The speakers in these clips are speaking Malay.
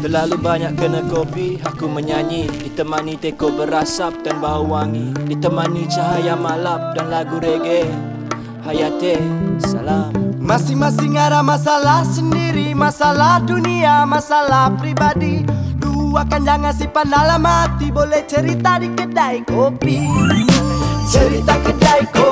Terlalu banyak kena kopi Aku menyanyi. Ditemani teko berasap dan bau wangi. Ditemani cahaya malap dan lagu reggae. Hayate Salam. Masing-masing ada masalah sendiri. Masalah dunia, masalah pribadi. Luahkan jangan simpan dalam hati. Boleh cerita di kedai kopi. Cerita kedai kopi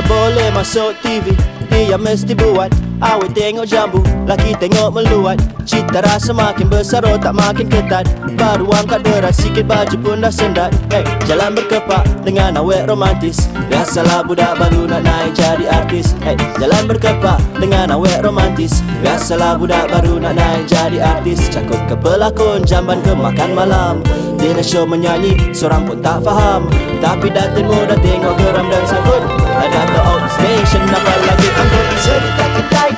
Asa boleh masuk TV Dia mesti buat. Awet tengok jambu Laki tengok meluat. Cita rasa makin besar Otak makin ketat. Baru angkat berat Sikit baju pun dah sendat. Hey, Jalan berkepak Dengan awet romantis. Biasalah budak baru nak naik jadi artis. Hey, Jalan berkepak Dengan awet romantis. Biasalah budak baru nak naik jadi artis. Cakap ke pelakon Jamban ke makan malam. Dinner show menyanyi Seorang pun tak faham. Tapi datin muda tengok geram dan sangkut Ada the outstation Apa lagi angkut Cerita kedai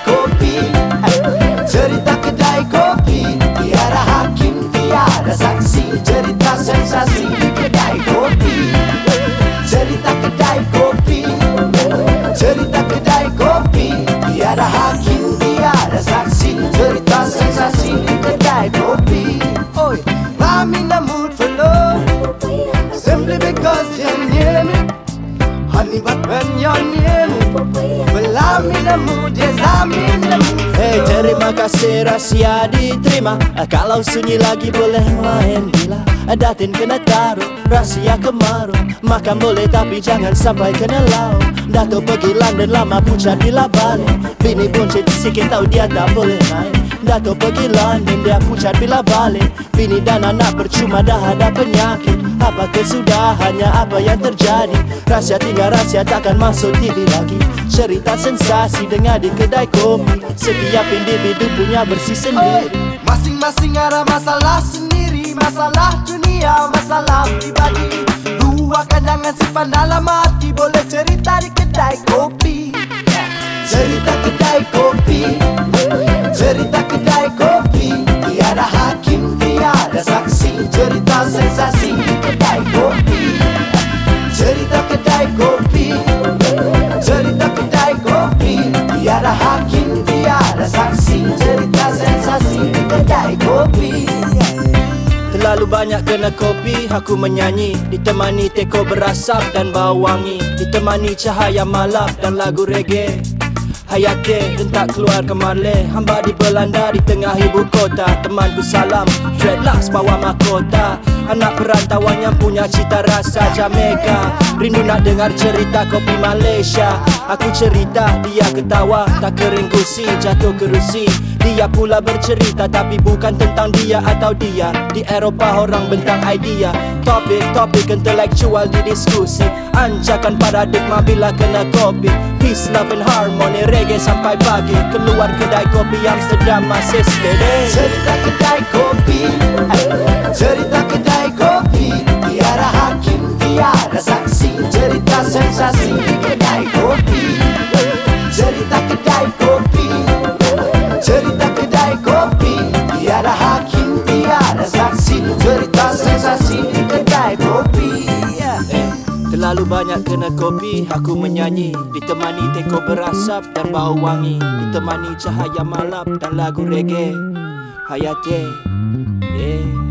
Hey terima kasih rahsia diterima. Ah, Kalau sunyi lagi boleh main gila. Ah, Datin kena taruh rahsia kemaru Makan boleh tapi jangan sampai kena lau. Dato pergi London lama pucat bila balik Bini buncit sikit tahu dia tak boleh naik Dato pergi London dia pucat bila balik. Bini dan anak percuma dah ada penyakit. Apa kesudahannya apa yang terjadi? Rahsia tinggal rahsia takkan masuk TV lagi. Cerita sensasi dengar di kedai kopi. Setiap individu punya versi sendiri. Masing-masing ada masalah sendiri. Masalah dunia, masalah pribadi. Luahkan jangan simpan dalam hati. Boleh cerita di kedai kopi. Cerita kedai kopi Cerita kedai kopi Tiada hakim, tiada saksi. Cerita sensasi kedai kopi. Cerita kedai kopi. Cerita kedai kopi Tiada hakim, tiada saksi. Cerita sensasi kedai kopi. Terlalu banyak kena kopi Aku menyanyi. Ditemani teko berasap dan bau wangi Ditemani cahaya malap dan lagu reggae Hayate hentak keluar ke Marley Hamba di Belanda di tengah ibu kota. Temanku salam Dreadlocks bawa mahkota. Anak perantauan yang punya cita rasa Jamaica. Rindu nak dengar cerita kopi Malaysia. Aku cerita dia ketawa. Tak kering kursi jatuh kerusi Dia pula bercerita tapi bukan tentang dia atau dia. Di Eropah orang bentang idea. Topik-topik intelektual didiskusi Anjakan paradigma bila kena kopi Peace, love and harmony Reggae sampai pagi. Keluar kedai kopi Amsterdam masih steady. Cerita kedai kopi. Cerita kedai kopi. Tiada hakim, tiada saksi. Cerita sensasi Terlalu banyak kena kopi. Aku menyanyi Ditemani teko berasap dan bau wangi. Ditemani cahaya malap dan lagu reggae. Hayate Yeah